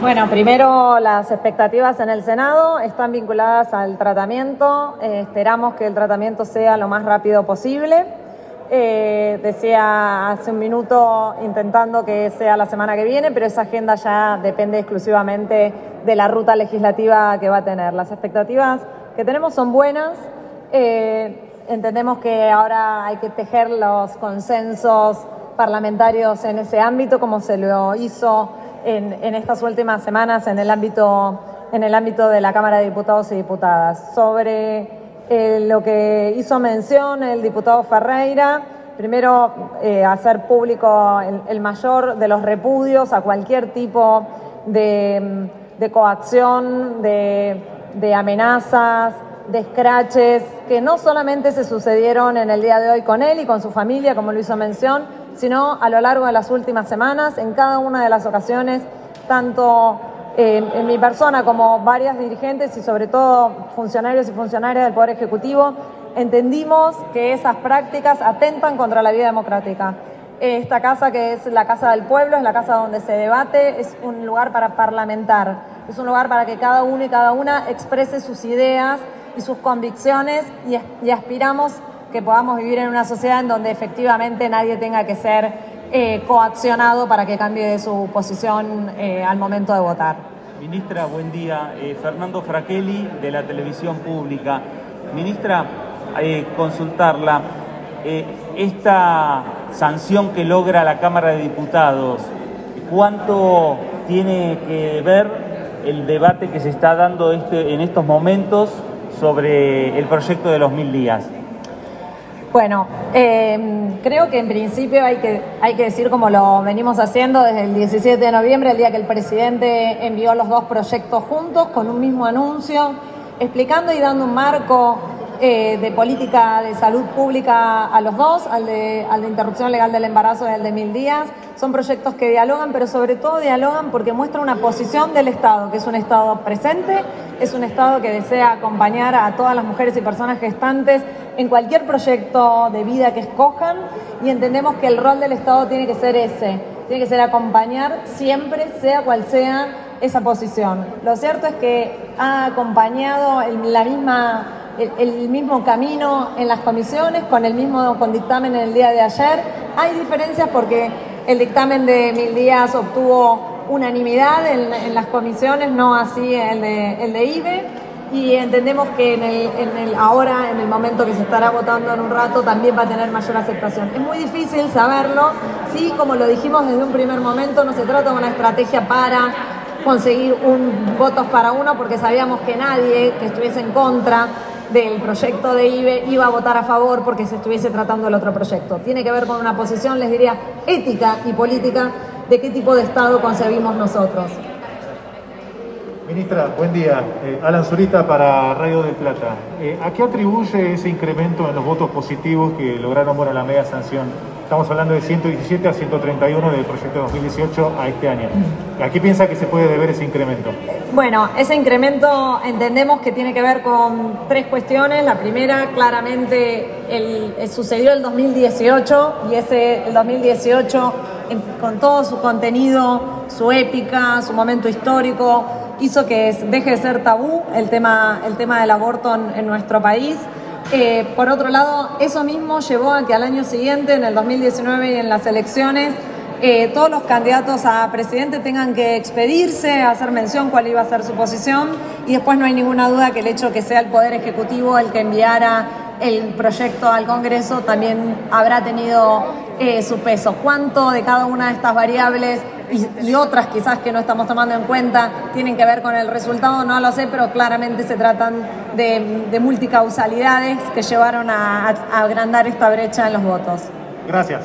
Bueno, primero las expectativas en el Senado están vinculadas al tratamiento. Eh, esperamos que el tratamiento sea lo más rápido posible. Eh, decía hace un minuto intentando que sea la semana que viene, pero esa agenda ya depende exclusivamente de la ruta legislativa que va a tener. Las expectativas que tenemos son buenas. Eh, entendemos que ahora hay que tejer los consensos parlamentarios en ese ámbito, como se lo hizo en, estas últimas semanas en el ámbito en el ámbito de la Cámara de Diputados y Diputadas. Sobre eh, lo que hizo mención el diputado Ferreira, primero eh, hacer público el, mayor de los repudios a cualquier tipo de, coacción, de, de amenazas, de escraches, que no solamente se sucedieron en el día de hoy con él y con su familia, como lo hizo mención, sino a lo largo de las últimas semanas, en cada una de las ocasiones, tanto en mi persona como varias dirigentes y sobre todo funcionarios y funcionarias del Poder Ejecutivo, entendimos que esas prácticas atentan contra la vida democrática. Esta casa que es la casa del pueblo, es la casa donde se debate, es un lugar para parlamentar, es un lugar para que cada uno y cada una exprese sus ideas y sus convicciones y, y aspiramos que podamos vivir en una sociedad en donde efectivamente nadie tenga que ser eh, coaccionado para que cambie de su posición eh, al momento de votar. Ministra, buen día. Eh, Fernando Fraquelli, de la Televisión Pública. Ministra, consultarla. esta sanción que logra la Cámara de Diputados, ¿cuánto tiene que ver el debate que se está dando este, en estos momentos sobre el proyecto de los mil días? Bueno, em, creo que en principio hay que, hay que decir como lo venimos haciendo desde el 17 de noviembre, el día que el presidente envió los dos proyectos juntos con un mismo anuncio, explicando y dando un marco eh, de política de salud pública a los dos, al de, al de interrupción legal del embarazo y al de mil días. Son proyectos que dialogan, pero sobre todo dialogan porque muestran una posición del Estado, que es un Estado presente, es un Estado que desea acompañar a todas las mujeres y personas gestantes en cualquier proyecto de vida que escojan y entendemos que el rol del Estado tiene que ser ese, tiene que ser acompañar siempre, sea cual sea esa posición. Lo cierto es que ha acompañado la misma, el, mismo camino en las comisiones, con el mismo con dictamen en el día de ayer. Hay diferencias porque el dictamen de mil días obtuvo unanimidad en, las comisiones, no así el de, el de IBE y entendemos que en en el, ahora, en el momento que se estará votando en un rato, también va a tener mayor aceptación. Es muy difícil saberlo, sí, como lo dijimos desde un primer momento, no se trata de una estrategia para conseguir un votos para uno, porque sabíamos que nadie que estuviese en contra del proyecto de IBE iba a votar a favor porque se estuviese tratando el otro proyecto. Tiene que ver con una posición, les diría, ética y política de qué tipo de Estado concebimos nosotros. Ministra, buen día. Eh, Alan Zurita para Radio del Plata. Eh, ¿A qué atribuye ese incremento en los votos positivos que lograron bueno, la media sanción? Estamos hablando de 117 a 131 del proyecto 2018 a este año. ¿A qué piensa que se puede deber ese incremento? Bueno, ese incremento entendemos que tiene que ver con tres cuestiones. La primera, claramente, el, sucedió el 2018 y ese el 2018, con todo su contenido, su épica, su momento histórico, hizo que deje de ser tabú el tema, el tema del aborto en, nuestro país. Eh, por otro lado, eso mismo llevó a que al año siguiente, en el 2019 y en las elecciones, eh, todos los candidatos a presidente tengan que expedirse, hacer mención cuál iba a ser su posición y después no hay ninguna duda que el hecho que sea el Poder Ejecutivo el que enviara el proyecto al Congreso también habrá tenido eh, su peso. ¿Cuánto de cada una de estas variables y, otras quizás que no estamos tomando en cuenta tienen que ver con el resultado? No lo sé, pero claramente se tratan de, multicausalidades que llevaron a agrandar esta brecha en los votos. Gracias.